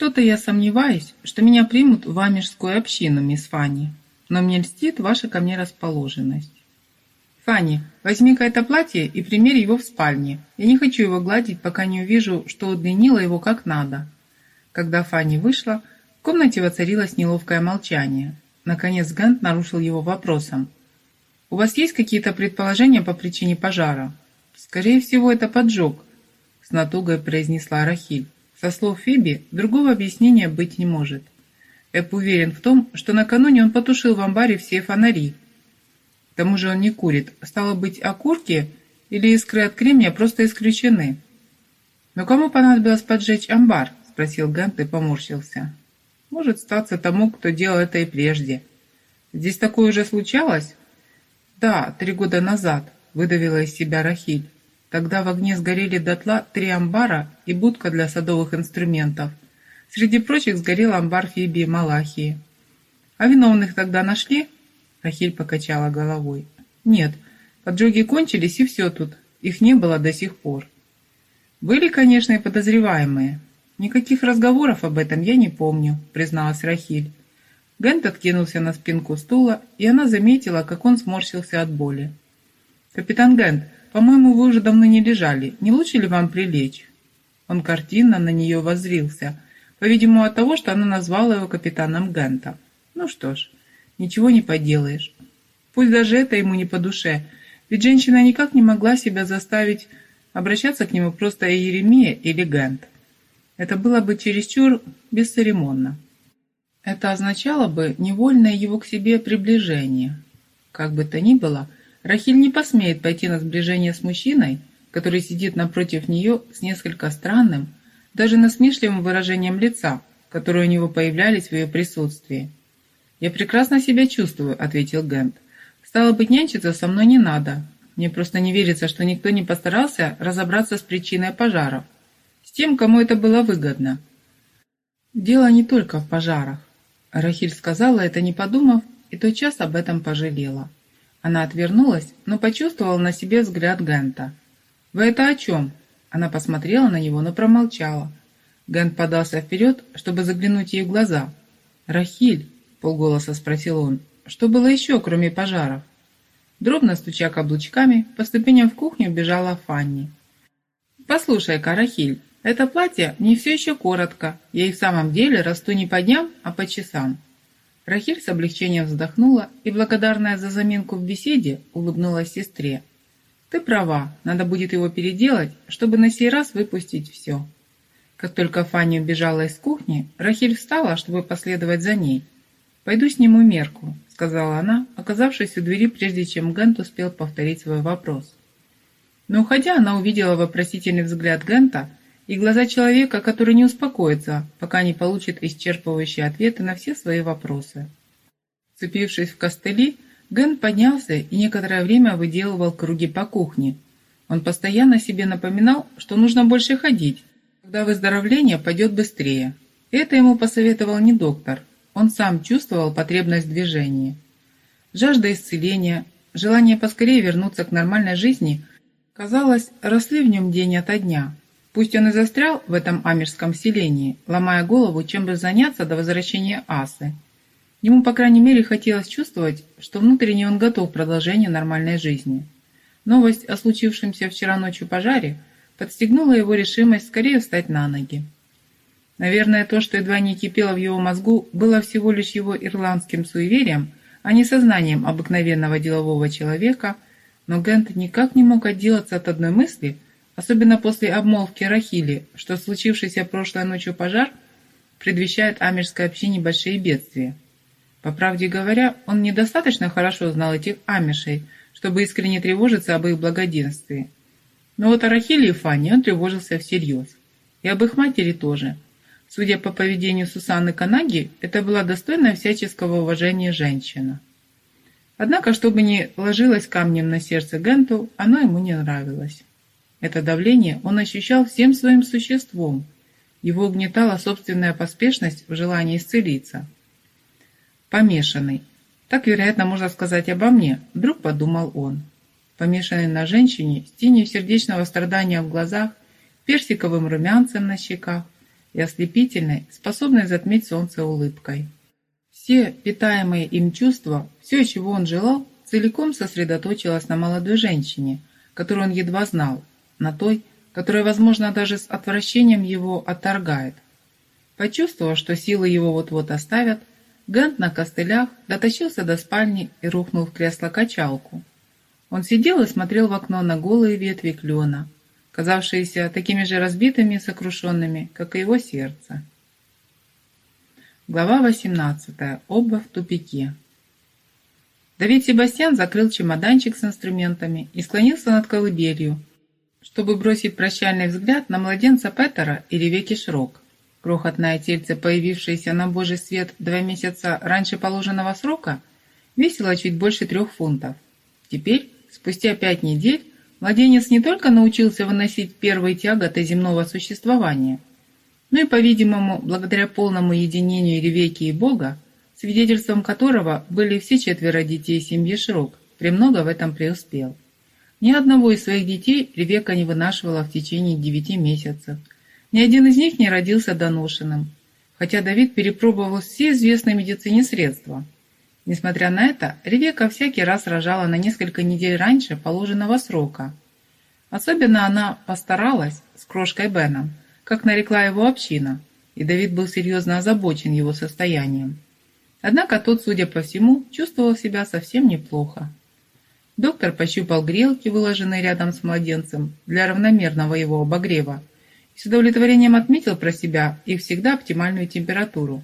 Что-то я сомневаюсь, что меня примут в амежскую общину, мисс Фанни, но мне льстит ваша ко мне расположенность. Фанни, возьми-ка это платье и примерь его в спальне. Я не хочу его гладить, пока не увижу, что удлинила его как надо. Когда Фанни вышла, в комнате воцарилось неловкое молчание. Наконец Гант нарушил его вопросом. «У вас есть какие-то предположения по причине пожара?» «Скорее всего, это поджог», — с натугой произнесла Рахиль. Со слов Фиби, другого объяснения быть не может. Эп уверен в том, что накануне он потушил в амбаре все фонари. К тому же он не курит. Стало быть, окурки или искры от кремния просто исключены. «Но кому понадобилось поджечь амбар?» – спросил Гант и поморщился. «Может статься тому, кто делал это и прежде. Здесь такое уже случалось?» «Да, три года назад», – выдавила из себя Рахиль. Тогда в огне сгорели дотла три амбара и будка для садовых инструментов. Среди прочих сгорел амбар Фибии Малахии. «А виновных тогда нашли?» Рахиль покачала головой. «Нет, поджоги кончились и все тут. Их не было до сих пор». «Были, конечно, и подозреваемые. Никаких разговоров об этом я не помню», призналась Рахиль. Гент откинулся на спинку стула, и она заметила, как он сморщился от боли. «Капитан Гент, по-моему, вы уже давно не лежали. Не лучше ли вам прилечь?» Он картинно на нее воззрился, по-видимому, от того, что она назвала его капитаном Гента. Ну что ж, ничего не поделаешь. Пусть даже это ему не по душе, ведь женщина никак не могла себя заставить обращаться к нему просто Еремия или Гент. Это было бы чересчур бесцеремонно. Это означало бы невольное его к себе приближение. Как бы то ни было, Рахиль не посмеет пойти на сближение с мужчиной, который сидит напротив нее с несколько странным, даже насмешливым выражением лица, которые у него появлялись в ее присутствии. «Я прекрасно себя чувствую», — ответил Гент. «Стало быть, нянчиться со мной не надо. Мне просто не верится, что никто не постарался разобраться с причиной пожаров, с тем, кому это было выгодно». «Дело не только в пожарах», — Рахиль сказала это, не подумав, и тотчас об этом пожалела. Она отвернулась, но почувствовала на себе взгляд Гента. «Вы это о чем?» Она посмотрела на него, но промолчала. Гент подался вперед, чтобы заглянуть ей в глаза. «Рахиль», — полголоса спросил он, — «что было еще, кроме пожаров?» Дробно стуча каблучками, по ступеням в кухню бежала Фанни. «Послушай-ка, Рахиль, это платье не все еще коротко. Я и в самом деле расту не по дням, а по часам. Рахиль с облегчением вздохнула и, благодарная за заминку в беседе, улыбнулась сестре. «Ты права, надо будет его переделать, чтобы на сей раз выпустить все». Как только Фанни убежала из кухни, Рахиль встала, чтобы последовать за ней. «Пойду сниму мерку», — сказала она, оказавшись у двери, прежде чем Гент успел повторить свой вопрос. Но уходя, она увидела вопросительный взгляд Гента и глаза человека, который не успокоится, пока не получит исчерпывающие ответы на все свои вопросы. Цепившись в костыли, Ген поднялся и некоторое время выделывал круги по кухне. Он постоянно себе напоминал, что нужно больше ходить, когда выздоровление пойдет быстрее. Это ему посоветовал не доктор. Он сам чувствовал потребность в движении. Жажда исцеления, желание поскорее вернуться к нормальной жизни, казалось, росли в нем день ото дня – Пусть он и застрял в этом амирском селении, ломая голову, чем бы заняться до возвращения Асы. Ему, по крайней мере, хотелось чувствовать, что внутренне он готов к продолжению нормальной жизни. Новость о случившемся вчера ночью пожаре подстегнула его решимость скорее встать на ноги. Наверное, то, что едва не кипело в его мозгу, было всего лишь его ирландским суеверием, а не сознанием обыкновенного делового человека, но Гент никак не мог отделаться от одной мысли – особенно после обмолвки Рахили, что случившийся прошлой ночью пожар предвещает амирской общине большие бедствия. По правде говоря, он недостаточно хорошо знал этих амишей, чтобы искренне тревожиться об их благоденствии. Но вот о Рахиле и Фане он тревожился всерьез. И об их матери тоже. Судя по поведению Сусанны Канаги, это была достойная всяческого уважения женщина. Однако, чтобы не ложилось камнем на сердце Генту, оно ему не нравилось. Это давление он ощущал всем своим существом. Его угнетала собственная поспешность в желании исцелиться. Помешанный. Так, вероятно, можно сказать обо мне, вдруг подумал он. Помешанный на женщине, с тенью сердечного страдания в глазах, персиковым румянцем на щеках, и ослепительной, способной затмить солнце улыбкой. Все питаемые им чувства, все, чего он желал, целиком сосредоточилось на молодой женщине, которую он едва знал, на той, которая, возможно, даже с отвращением его отторгает. Почувствовав, что силы его вот-вот оставят, Гент на костылях дотащился до спальни и рухнул в кресло-качалку. Он сидел и смотрел в окно на голые ветви клена, казавшиеся такими же разбитыми и сокрушенными, как и его сердце. Глава 18. Оба в тупике. Давид Себастьян закрыл чемоданчик с инструментами и склонился над колыбелью, чтобы бросить прощальный взгляд на младенца Петера и Ревеки Шрок. Крохотное тельце, появившееся на божий свет два месяца раньше положенного срока, весило чуть больше трех фунтов. Теперь, спустя пять недель, младенец не только научился выносить первые тяготы земного существования, но и, по-видимому, благодаря полному единению Ревеки и Бога, свидетельством которого были все четверо детей семьи Шрок, премного в этом преуспел. Ни одного из своих детей Ревека не вынашивала в течение девяти месяцев. Ни один из них не родился доношенным, хотя Давид перепробовал все известные медицине средства. Несмотря на это, Ревека всякий раз рожала на несколько недель раньше положенного срока. Особенно она постаралась с крошкой Беном, как нарекла его община, и Давид был серьезно озабочен его состоянием. Однако тот, судя по всему, чувствовал себя совсем неплохо. Доктор пощупал грелки, выложенные рядом с младенцем, для равномерного его обогрева, и с удовлетворением отметил про себя их всегда оптимальную температуру.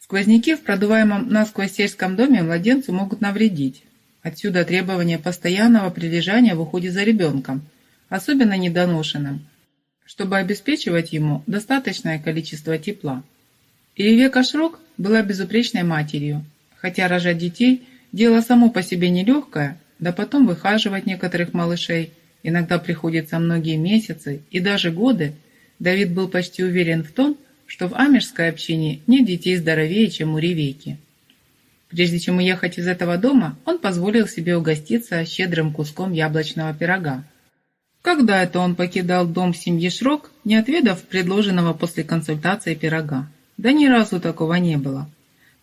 Сквозняки в продуваемом насквозь сельском доме младенцу могут навредить. Отсюда требование постоянного прилежания в уходе за ребенком, особенно недоношенным, чтобы обеспечивать ему достаточное количество тепла. Иревека Шрок была безупречной матерью, хотя рожать детей – дело само по себе нелегкое, да потом выхаживать некоторых малышей, иногда приходится многие месяцы и даже годы, Давид был почти уверен в том, что в амежской общине нет детей здоровее, чем у Ревейки. Прежде чем уехать из этого дома, он позволил себе угоститься щедрым куском яблочного пирога. Когда это он покидал дом семьи Шрок, не отведав предложенного после консультации пирога? Да ни разу такого не было.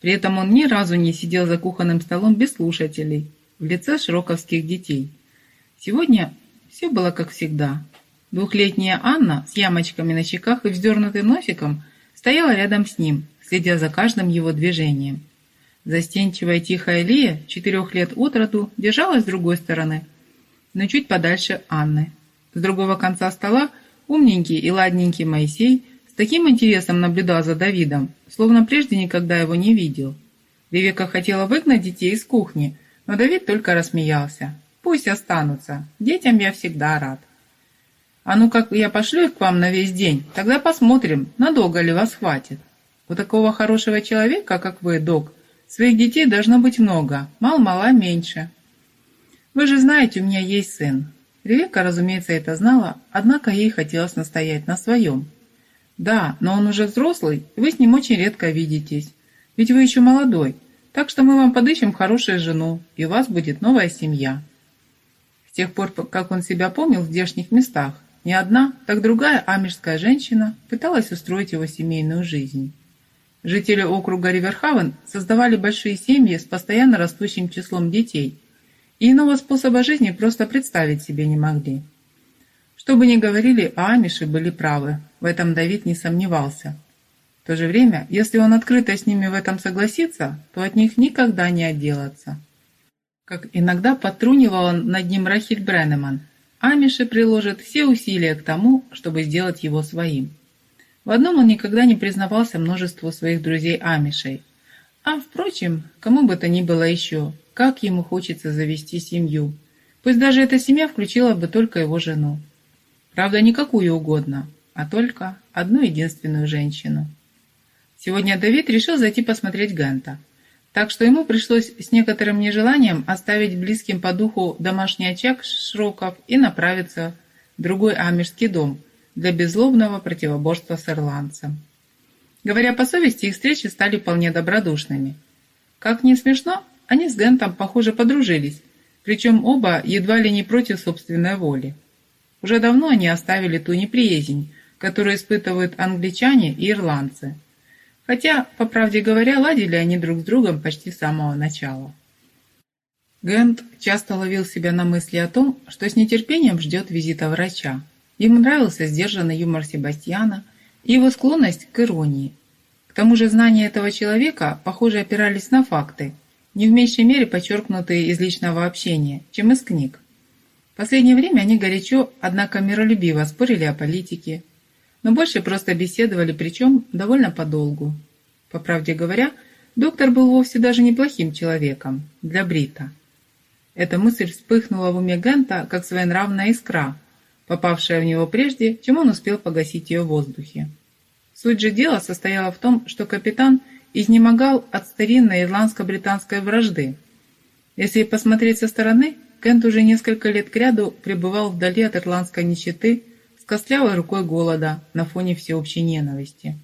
При этом он ни разу не сидел за кухонным столом без слушателей, в лице широковских детей. Сегодня все было как всегда. Двухлетняя Анна с ямочками на щеках и вздернутым носиком стояла рядом с ним, следя за каждым его движением. Застенчивая тихая Лия, четырех лет от роду, держалась с другой стороны, но чуть подальше Анны. С другого конца стола умненький и ладненький Моисей с таким интересом наблюдал за Давидом, словно прежде никогда его не видел. Ревека хотела выгнать детей из кухни, но Давид только рассмеялся. «Пусть останутся. Детям я всегда рад». «А ну как я пошлю их к вам на весь день, тогда посмотрим, надолго ли вас хватит. У такого хорошего человека, как вы, док, своих детей должно быть много, мал-мала меньше. Вы же знаете, у меня есть сын». Ревека, разумеется, это знала, однако ей хотелось настоять на своем. «Да, но он уже взрослый, и вы с ним очень редко видитесь. Ведь вы еще молодой, так что мы вам подыщем хорошую жену, и у вас будет новая семья». С тех пор, как он себя помнил в здешних местах, ни одна, так другая амежская женщина пыталась устроить его семейную жизнь. Жители округа Риверхавен создавали большие семьи с постоянно растущим числом детей, и иного способа жизни просто представить себе не могли. Что бы ни говорили, а амиши были правы, в этом Давид не сомневался. В то же время, если он открыто с ними в этом согласится, то от них никогда не отделаться. Как иногда потрунивал он над ним Рахиль Бреннеман, Амиши приложат все усилия к тому, чтобы сделать его своим. В одном он никогда не признавался множеству своих друзей Амишей. А, впрочем, кому бы то ни было еще, как ему хочется завести семью. Пусть даже эта семья включила бы только его жену. Правда, не какую угодно, а только одну единственную женщину. Сегодня Давид решил зайти посмотреть Ганта, так что ему пришлось с некоторым нежеланием оставить близким по духу домашний очаг Шроков и направиться в другой амежский дом для беззлобного противоборства с ирландцем. Говоря по совести, их встречи стали вполне добродушными. Как не смешно, они с Гентом, похоже, подружились, причем оба едва ли не против собственной воли. Уже давно они оставили ту неприязнь, которую испытывают англичане и ирландцы. Хотя, по правде говоря, ладили они друг с другом почти с самого начала. Гент часто ловил себя на мысли о том, что с нетерпением ждет визита врача. Ему нравился сдержанный юмор Себастьяна и его склонность к иронии. К тому же знания этого человека, похоже, опирались на факты, не в меньшей мере подчеркнутые из личного общения, чем из книг. В последнее время они горячо, однако миролюбиво спорили о политике, но больше просто беседовали, причем довольно подолгу. По правде говоря, доктор был вовсе даже неплохим человеком для Брита. Эта мысль вспыхнула в уме Гента, как своенравная искра, попавшая в него прежде, чем он успел погасить ее в воздухе. Суть же дела состояла в том, что капитан изнемогал от старинной ирландско-британской вражды. Если посмотреть со стороны, Кент уже несколько лет кряду пребывал вдали от ирландской нищеты костлявой рукой голода на фоне всеобщей ненависти.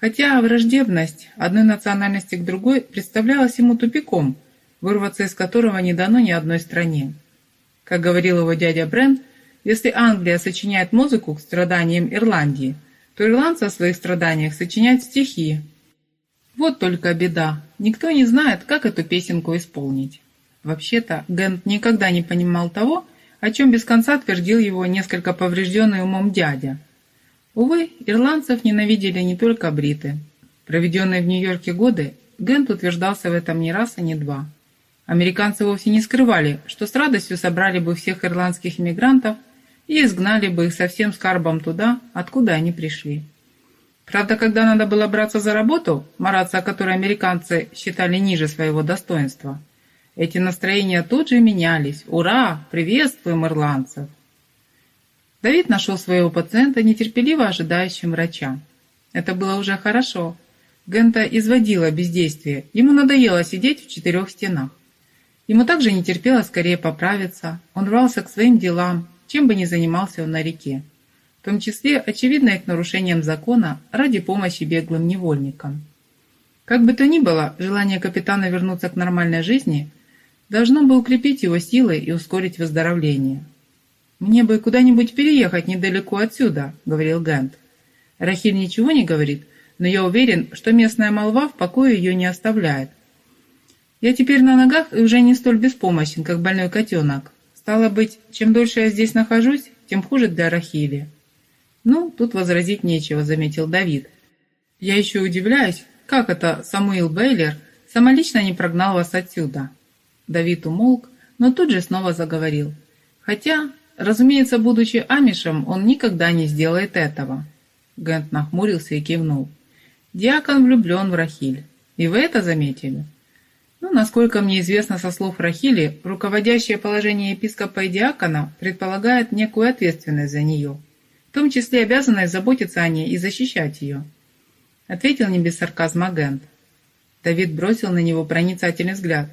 Хотя враждебность одной национальности к другой представлялась ему тупиком, вырваться из которого не дано ни одной стране. Как говорил его дядя Брент, если Англия сочиняет музыку к страданиям Ирландии, то ирландцы о своих страданиях сочиняют стихи. Вот только беда. Никто не знает, как эту песенку исполнить. Вообще-то, Гент никогда не понимал того, о чем без конца твердил его несколько поврежденный умом дядя. Увы, ирландцев ненавидели не только бриты. Проведенные в Нью-Йорке годы, Гент утверждался в этом не раз и не два. Американцы вовсе не скрывали, что с радостью собрали бы всех ирландских иммигрантов и изгнали бы их со всем скарбом туда, откуда они пришли. Правда, когда надо было браться за работу, мараться, которой американцы считали ниже своего достоинства, эти настроения тут же менялись. «Ура! Приветствуем ирландцев!» Давид нашел своего пациента, нетерпеливо ожидающим врача. Это было уже хорошо. Гента изводила бездействие. Ему надоело сидеть в четырех стенах. Ему также не терпелось скорее поправиться. Он рвался к своим делам, чем бы ни занимался он на реке. В том числе, очевидно, и к нарушениям закона ради помощи беглым невольникам. Как бы то ни было, желание капитана вернуться к нормальной жизни должно бы укрепить его силы и ускорить выздоровление. «Мне бы куда-нибудь переехать недалеко отсюда», — говорил Гент. Рахиль ничего не говорит, но я уверен, что местная молва в покое ее не оставляет. Я теперь на ногах и уже не столь беспомощен, как больной котенок. Стало быть, чем дольше я здесь нахожусь, тем хуже для Рахили. Ну, тут возразить нечего, заметил Давид. Я еще удивляюсь, как это Самуил Бейлер самолично не прогнал вас отсюда. Давид умолк, но тут же снова заговорил. Хотя, разумеется, будучи амишем, он никогда не сделает этого. Гент нахмурился и кивнул. Диакон влюблен в Рахиль. И вы это заметили? Ну, насколько мне известно со слов Рахили, руководящее положение епископа и диакона предполагает некую ответственность за нее, в том числе обязанность заботиться о ней и защищать ее. Ответил не без сарказма агент. Давид бросил на него проницательный взгляд.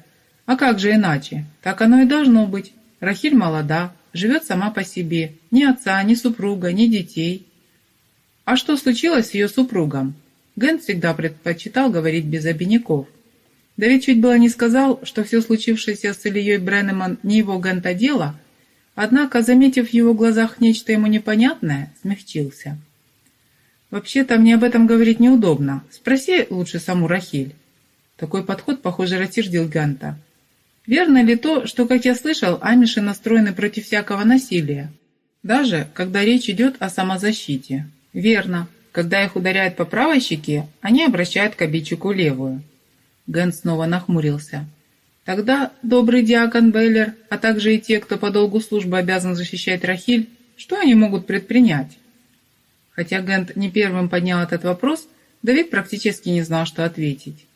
А как же иначе? Так оно и должно быть. Рахиль молода, живет сама по себе. Ни отца, ни супруга, ни детей. А что случилось с ее супругом? Гент всегда предпочитал говорить без обиняков. Давид чуть было не сказал, что все случившееся с Ильей Бреннеман не его Гента дело, однако, заметив в его глазах нечто ему непонятное, смягчился. «Вообще-то мне об этом говорить неудобно. Спроси лучше саму Рахиль». Такой подход, похоже, рассердил Ганта. «Верно ли то, что, как я слышал, амиши настроены против всякого насилия? Даже когда речь идет о самозащите?» «Верно. Когда их ударяют по правой щеке, они обращают к обидчику левую». Ген снова нахмурился. Тогда добрый диакон Бейлер, а также и те, кто по долгу службы обязан защищать Рахиль, что они могут предпринять? Хотя Гент не первым поднял этот вопрос, Давид практически не знал, что ответить.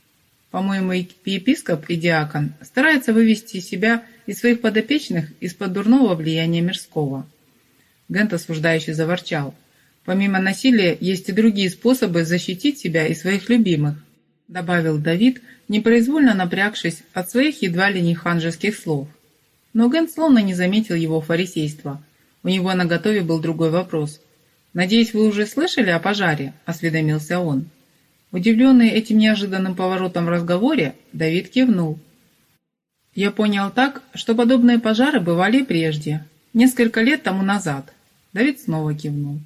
По-моему, епископ и диакон стараются вывести себя и своих подопечных из-под дурного влияния мирского. Гент осуждающе заворчал. Помимо насилия, есть и другие способы защитить себя и своих любимых, добавил Давид, непроизвольно напрягшись от своих едва ли не ханжеских слов. Но Ген словно не заметил его фарисейства. У него на готове был другой вопрос. «Надеюсь, вы уже слышали о пожаре?» – осведомился он. Удивленный этим неожиданным поворотом в разговоре, Давид кивнул. «Я понял так, что подобные пожары бывали прежде, несколько лет тому назад». Давид снова кивнул.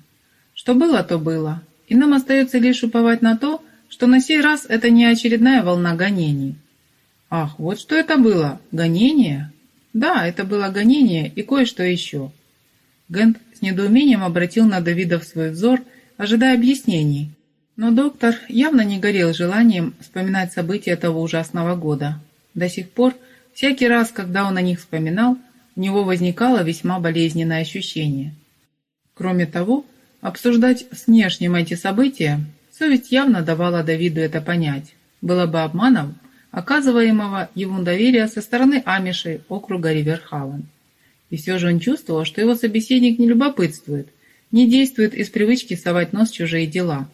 Что было, то было, и нам остается лишь уповать на то, что на сей раз это не очередная волна гонений. Ах, вот что это было? Гонение? Да, это было гонение и кое-что еще. Гент с недоумением обратил на Давида в свой взор, ожидая объяснений. Но доктор явно не горел желанием вспоминать события того ужасного года. До сих пор, всякий раз, когда он о них вспоминал, у него возникало весьма болезненное ощущение. Кроме того, обсуждать с внешним эти события совесть явно давала Давиду это понять. Было бы обманом оказываемого ему доверия со стороны Амишей округа Риверхаун. И все же он чувствовал, что его собеседник не любопытствует, не действует из привычки совать нос в чужие дела.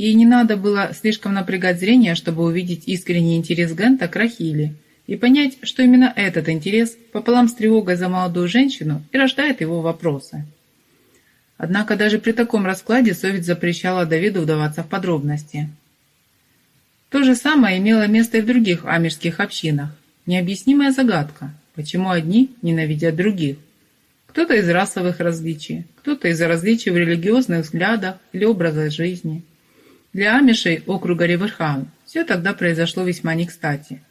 И не надо было слишком напрягать зрение, чтобы увидеть искренний интерес Гента к Рахиле и понять, что именно этот интерес пополам с тревогой за молодую женщину и рождает его вопросы. Однако даже при таком раскладе совесть запрещала Давиду вдаваться в подробности. То же самое имело место и в других амирских общинах. Необъяснимая загадка, почему одни ненавидят других. Кто-то из расовых различий, кто-то из-за различий в религиозных взглядах или образах жизни. Для амишей округа Риверхан все тогда произошло весьма не кстати.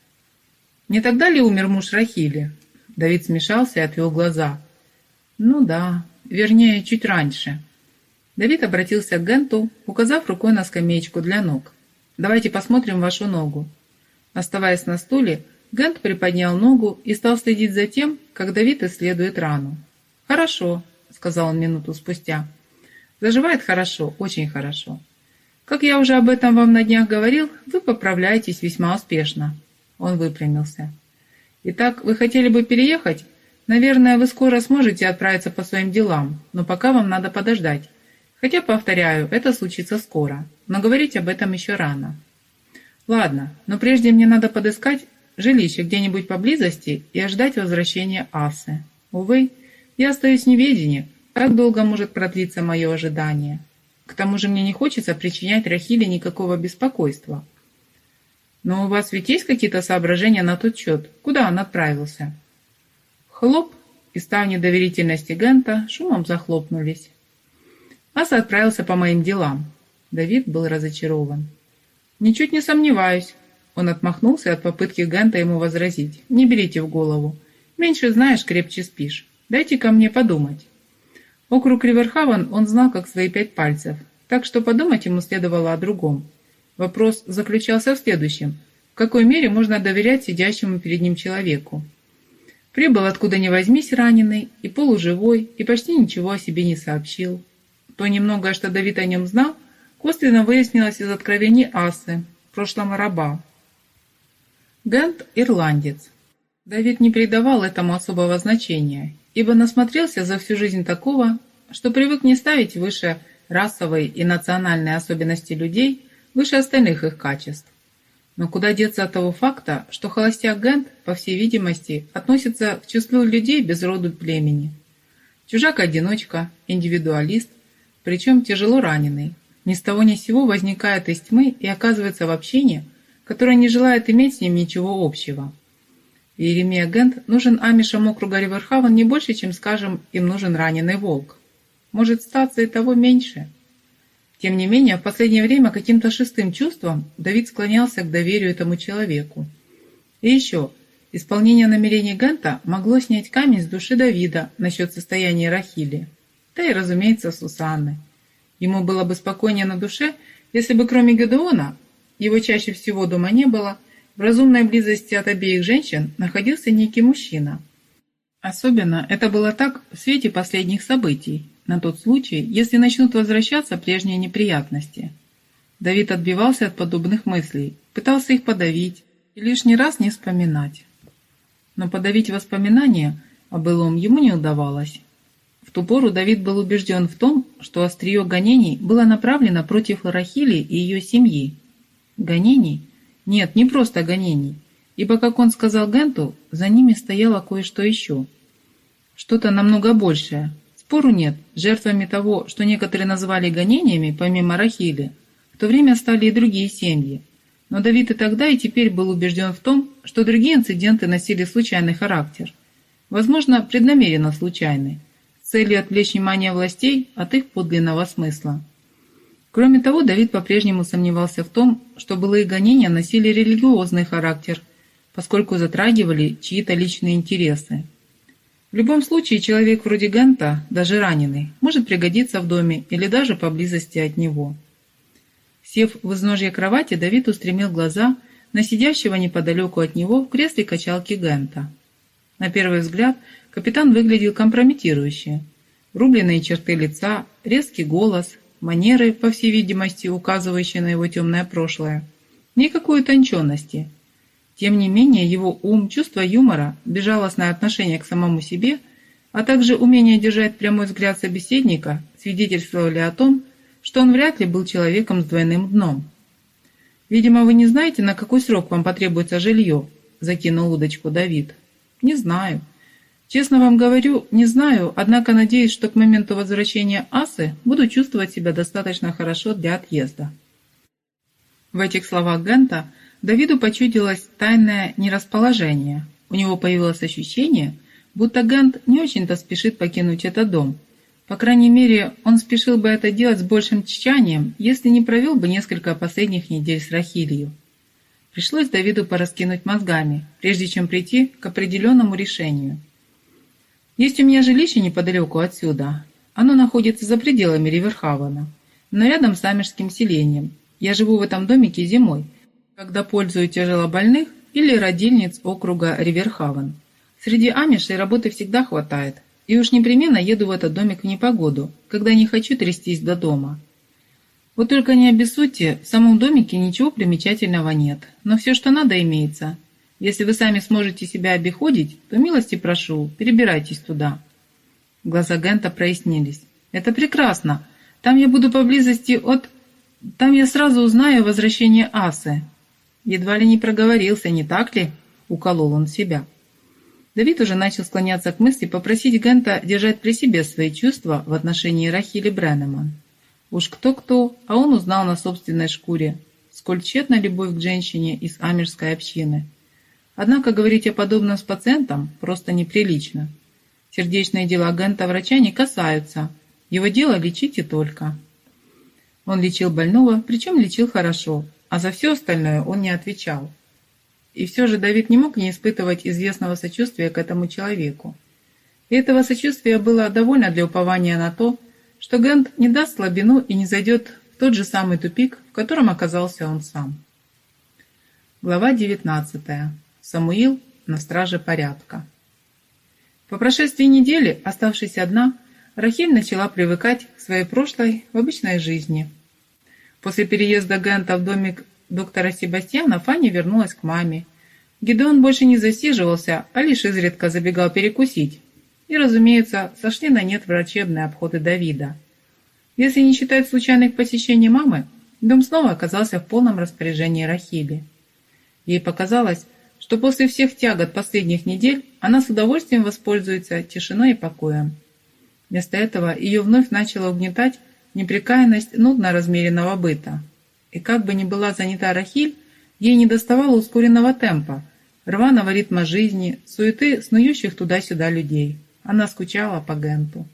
Не тогда ли умер муж Рахили? Давид смешался и отвел глаза. Ну да, вернее, чуть раньше. Давид обратился к Генту, указав рукой на скамеечку для ног. Давайте посмотрим вашу ногу». Оставаясь на стуле, Гент приподнял ногу и стал следить за тем, как Давид исследует рану. «Хорошо», — сказал он минуту спустя. «Заживает хорошо, очень хорошо. Как я уже об этом вам на днях говорил, вы поправляетесь весьма успешно». Он выпрямился. «Итак, вы хотели бы переехать? Наверное, вы скоро сможете отправиться по своим делам, но пока вам надо подождать. Хотя, повторяю, это случится скоро, но говорить об этом еще рано. Ладно, но прежде мне надо подыскать жилище где-нибудь поблизости и ожидать возвращения Асы. Увы, я остаюсь в неведении, как долго может продлиться мое ожидание. К тому же мне не хочется причинять Рахиле никакого беспокойства. Но у вас ведь есть какие-то соображения на тот счет, куда он отправился? Хлоп, и ставни доверительности Гента шумом захлопнулись. Аса отправился по моим делам. Давид был разочарован. «Ничуть не сомневаюсь». Он отмахнулся от попытки Гента ему возразить. «Не берите в голову. Меньше знаешь, крепче спишь. Дайте ко мне подумать». Округ Риверхавен он знал как свои пять пальцев, так что подумать ему следовало о другом. Вопрос заключался в следующем. В какой мере можно доверять сидящему перед ним человеку? Прибыл откуда ни возьмись раненый, и полуживой, и почти ничего о себе не сообщил. То немногое, что Давид о нем знал, косвенно выяснилось из откровений Асы, прошлого раба. Гент – ирландец. Давид не придавал этому особого значения, ибо насмотрелся за всю жизнь такого, что привык не ставить выше расовой и национальной особенности людей, выше остальных их качеств. Но куда деться от того факта, что холостяк Гент, по всей видимости, относится к числу людей без роду племени. Чужак-одиночка, индивидуалист, причем тяжело раненый. Ни с того ни с сего возникает из тьмы и оказывается в общине, которое не желает иметь с ним ничего общего. Иеремия Гент нужен амишам округа Риверхавен не больше, чем, скажем, им нужен раненый волк. Может статься и того меньше. Тем не менее, в последнее время каким-то шестым чувством Давид склонялся к доверию этому человеку. И еще, исполнение намерений Гента могло снять камень с души Давида насчет состояния Рахили да и, разумеется, Сусанны. Ему было бы спокойнее на душе, если бы кроме Гедеона, его чаще всего дома не было, в разумной близости от обеих женщин находился некий мужчина. Особенно это было так в свете последних событий, на тот случай, если начнут возвращаться прежние неприятности. Давид отбивался от подобных мыслей, пытался их подавить и лишний раз не вспоминать. Но подавить воспоминания о былом ему не удавалось. В ту пору Давид был убежден в том, что острие гонений было направлено против Рахили и ее семьи. Гонений? Нет, не просто гонений, ибо, как он сказал Генту, за ними стояло кое-что еще. Что-то намного большее. Спору нет, жертвами того, что некоторые называли гонениями, помимо Рахили, в то время стали и другие семьи. Но Давид и тогда, и теперь был убежден в том, что другие инциденты носили случайный характер. Возможно, преднамеренно случайный целью отвлечь внимание властей от их подлинного смысла. Кроме того, Давид по-прежнему сомневался в том, что былые гонения носили религиозный характер, поскольку затрагивали чьи-то личные интересы. В любом случае, человек вроде Гента, даже раненый, может пригодиться в доме или даже поблизости от него. Сев в изножье кровати, Давид устремил глаза на сидящего неподалеку от него в кресле качалки Гента. На первый взгляд капитан выглядел компрометирующе. Рубленные черты лица, резкий голос, манеры, по всей видимости, указывающие на его темное прошлое. Никакой утонченности. Тем не менее, его ум, чувство юмора, безжалостное отношение к самому себе, а также умение держать прямой взгляд собеседника свидетельствовали о том, что он вряд ли был человеком с двойным дном. «Видимо, вы не знаете, на какой срок вам потребуется жилье», – закинул удочку Давид. «Не знаю. Честно вам говорю, не знаю, однако надеюсь, что к моменту возвращения Асы буду чувствовать себя достаточно хорошо для отъезда». В этих словах Гента Давиду почудилось тайное нерасположение. У него появилось ощущение, будто Гент не очень-то спешит покинуть этот дом. По крайней мере, он спешил бы это делать с большим тщанием, если не провел бы несколько последних недель с Рахилью. Пришлось Давиду пораскинуть мозгами, прежде чем прийти к определенному решению – есть у меня жилище неподалеку отсюда. Оно находится за пределами Риверхавена, но рядом с Амежским селением. Я живу в этом домике зимой, когда пользую тяжелобольных или родильниц округа Риверхавен. Среди амишей работы всегда хватает, и уж непременно еду в этот домик в непогоду, когда не хочу трястись до дома. Вот только не обессудьте, в самом домике ничего примечательного нет, но все, что надо, имеется – если вы сами сможете себя обиходить, то милости прошу, перебирайтесь туда». Глаза Гента прояснились. «Это прекрасно. Там я буду поблизости от... Там я сразу узнаю возвращение Асы». Едва ли не проговорился, не так ли? Уколол он себя. Давид уже начал склоняться к мысли попросить Гента держать при себе свои чувства в отношении Рахили Бреннеман. Уж кто-кто, а он узнал на собственной шкуре, сколь тщетна любовь к женщине из Амирской общины – Однако говорить о подобном с пациентом просто неприлично. Сердечные дела агента врача не касаются. Его дело лечить и только. Он лечил больного, причем лечил хорошо, а за все остальное он не отвечал. И все же Давид не мог не испытывать известного сочувствия к этому человеку. И этого сочувствия было довольно для упования на то, что Гент не даст слабину и не зайдет в тот же самый тупик, в котором оказался он сам. Глава девятнадцатая. Самуил на страже порядка. По прошествии недели, оставшись одна, Рахиль начала привыкать к своей прошлой в обычной жизни. После переезда Гента в домик доктора Себастьяна Фанни вернулась к маме. Гидеон больше не засиживался, а лишь изредка забегал перекусить. И, разумеется, сошли на нет врачебные обходы Давида. Если не считать случайных посещений мамы, дом снова оказался в полном распоряжении Рахили. Ей показалось, что после всех тягот последних недель она с удовольствием воспользуется тишиной и покоем. Вместо этого ее вновь начала угнетать непрекаянность нудно размеренного быта. И как бы ни была занята Рахиль, ей не доставало ускоренного темпа, рваного ритма жизни, суеты снующих туда-сюда людей. Она скучала по Генту.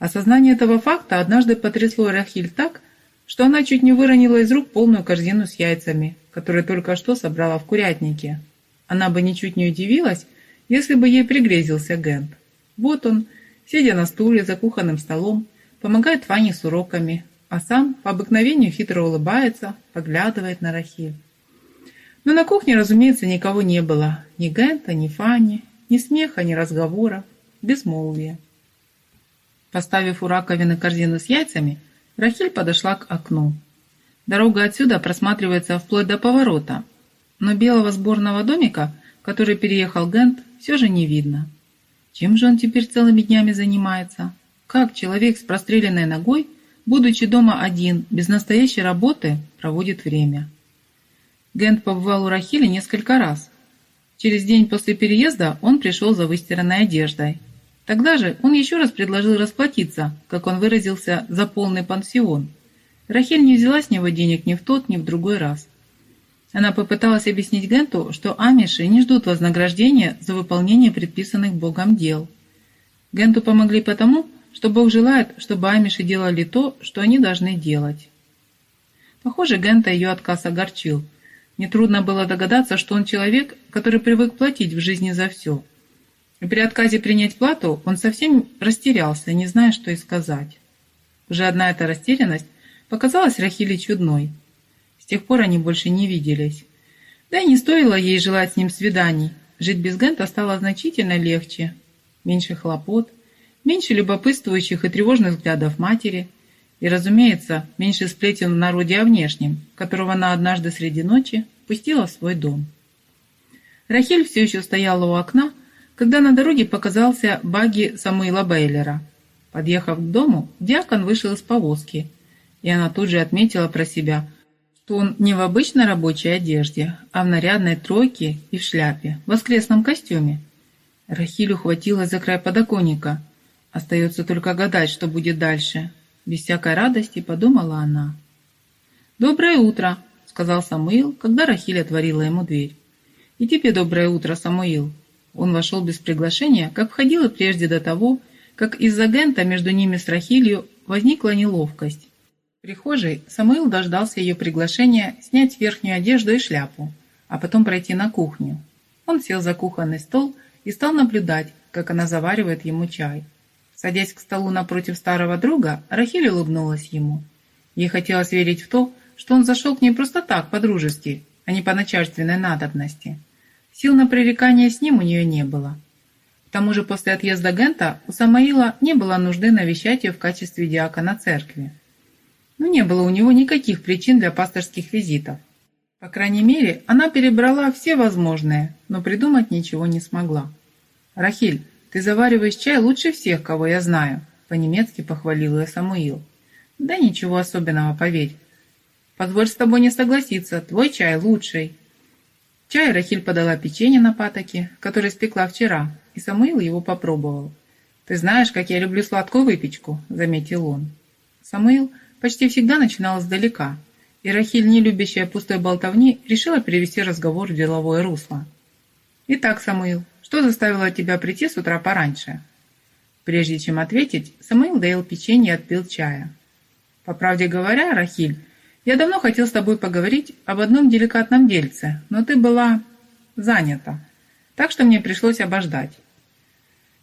Осознание этого факта однажды потрясло Рахиль так, что она чуть не выронила из рук полную корзину с яйцами, которую только что собрала в курятнике. Она бы ничуть не удивилась, если бы ей пригрезился Гент. Вот он, сидя на стуле за кухонным столом, помогает Ване с уроками, а сам по обыкновению хитро улыбается, поглядывает на Рахиль. Но на кухне, разумеется, никого не было. Ни Гента, ни Фани, ни смеха, ни разговора. Безмолвие. Поставив у раковины корзину с яйцами, Рахиль подошла к окну. Дорога отсюда просматривается вплоть до поворота, но белого сборного домика, который переехал Гент, все же не видно. Чем же он теперь целыми днями занимается? Как человек с простреленной ногой, будучи дома один, без настоящей работы, проводит время? Гент побывал у Рахили несколько раз. Через день после переезда он пришел за выстиранной одеждой. Тогда же он еще раз предложил расплатиться, как он выразился, за полный пансион. Рахиль не взяла с него денег ни в тот, ни в другой раз. Она попыталась объяснить Генту, что амиши не ждут вознаграждения за выполнение предписанных Богом дел. Генту помогли потому, что Бог желает, чтобы амиши делали то, что они должны делать. Похоже, Гента ее отказ огорчил. Нетрудно было догадаться, что он человек, который привык платить в жизни за все. И при отказе принять плату он совсем растерялся, не зная, что и сказать. Уже одна эта растерянность показалась Рахиле чудной. С тех пор они больше не виделись. Да и не стоило ей желать с ним свиданий. Жить без Гента стало значительно легче. Меньше хлопот, меньше любопытствующих и тревожных взглядов матери, и, разумеется, меньше сплетен в народе о внешнем, которого она однажды среди ночи пустила в свой дом. Рахиль все еще стояла у окна, когда на дороге показался багги Самуила Бейлера. Подъехав к дому, диакон вышел из повозки, и она тут же отметила про себя, что он не в обычной рабочей одежде, а в нарядной тройке и в шляпе, в воскресном костюме. Рахиль ухватилась за край подоконника – Остается только гадать, что будет дальше. Без всякой радости подумала она. «Доброе утро», — сказал Самуил, когда Рахиль отворила ему дверь. «И тебе доброе утро, Самуил». Он вошел без приглашения, как входил и прежде до того, как из-за Гента между ними с Рахилью возникла неловкость. Прихожей Самуил дождался ее приглашения снять верхнюю одежду и шляпу, а потом пройти на кухню. Он сел за кухонный стол и стал наблюдать, как она заваривает ему чай. Садясь к столу напротив старого друга, Рахиль улыбнулась ему. Ей хотелось верить в то, что он зашел к ней просто так, по-дружески, а не по начальственной надобности. Сил на пререкание с ним у нее не было. К тому же после отъезда Гента у Самаила не было нужды навещать ее в качестве диакона церкви. Но не было у него никаких причин для пасторских визитов. По крайней мере, она перебрала все возможные, но придумать ничего не смогла. «Рахиль, «Ты завариваешь чай лучше всех, кого я знаю», — по-немецки похвалил ее Самуил. «Да ничего особенного, поверь. Позволь с тобой не согласиться, твой чай лучший». Чай Рахиль подала печенье на патоке, которое спекла вчера, и Самуил его попробовал. «Ты знаешь, как я люблю сладкую выпечку», — заметил он. Самуил почти всегда начинал издалека, и Рахиль, не любящая пустой болтовни, решила перевести разговор в деловое русло. «Итак, Самуил, что заставило тебя прийти с утра пораньше?» Прежде чем ответить, Самуил доел печенье и отпил чая. «По правде говоря, Рахиль, я давно хотел с тобой поговорить об одном деликатном дельце, но ты была занята, так что мне пришлось обождать».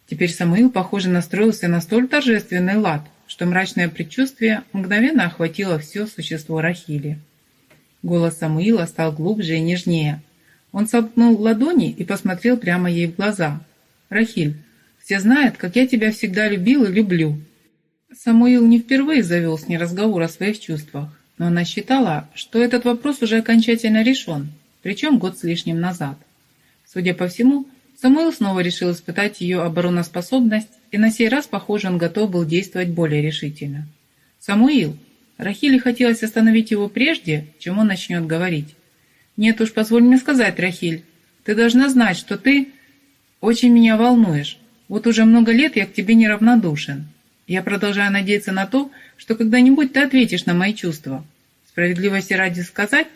Теперь Самуил, похоже, настроился на столь торжественный лад, что мрачное предчувствие мгновенно охватило все существо Рахили. Голос Самуила стал глубже и нежнее – он сомкнул ладони и посмотрел прямо ей в глаза. «Рахиль, все знают, как я тебя всегда любил и люблю». Самуил не впервые завел с ней разговор о своих чувствах, но она считала, что этот вопрос уже окончательно решен, причем год с лишним назад. Судя по всему, Самуил снова решил испытать ее обороноспособность, и на сей раз, похоже, он готов был действовать более решительно. «Самуил!» Рахиле хотелось остановить его прежде, чем он начнет говорить. «Нет уж, позволь мне сказать, Рахиль, ты должна знать, что ты очень меня волнуешь. Вот уже много лет я к тебе неравнодушен. Я продолжаю надеяться на то, что когда-нибудь ты ответишь на мои чувства. Справедливости ради сказать,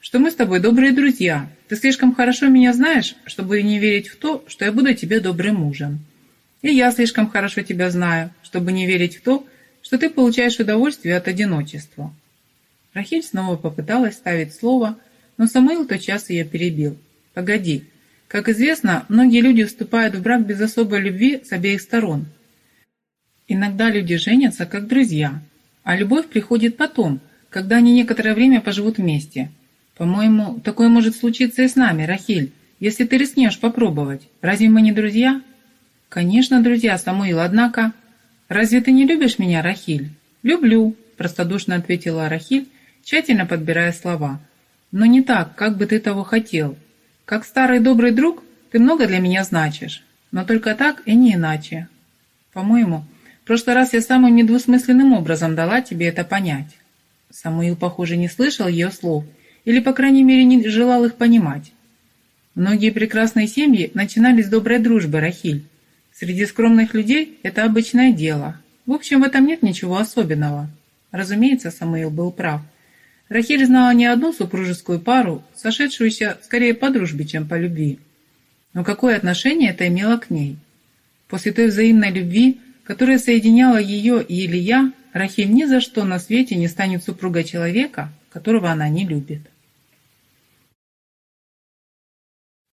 что мы с тобой добрые друзья. Ты слишком хорошо меня знаешь, чтобы не верить в то, что я буду тебе добрым мужем. И я слишком хорошо тебя знаю, чтобы не верить в то, что ты получаешь удовольствие от одиночества». Рахиль снова попыталась ставить слово – но Самуил тотчас ее перебил. «Погоди. Как известно, многие люди вступают в брак без особой любви с обеих сторон. Иногда люди женятся как друзья, а любовь приходит потом, когда они некоторое время поживут вместе. По-моему, такое может случиться и с нами, Рахиль, если ты рискнешь попробовать. Разве мы не друзья?» «Конечно, друзья, Самуил, однако...» «Разве ты не любишь меня, Рахиль?» «Люблю», – простодушно ответила Рахиль, тщательно подбирая слова – но не так, как бы ты того хотел. Как старый добрый друг, ты много для меня значишь, но только так и не иначе. По-моему, в прошлый раз я самым недвусмысленным образом дала тебе это понять. Самуил, похоже, не слышал ее слов, или, по крайней мере, не желал их понимать. Многие прекрасные семьи начинали с доброй дружбы, Рахиль. Среди скромных людей это обычное дело. В общем, в этом нет ничего особенного. Разумеется, Самуил был прав – Рахиль знала не одну супружескую пару, сошедшуюся скорее по дружбе, чем по любви. Но какое отношение это имело к ней? После той взаимной любви, которая соединяла ее и Илья, Рахиль ни за что на свете не станет супругой человека, которого она не любит.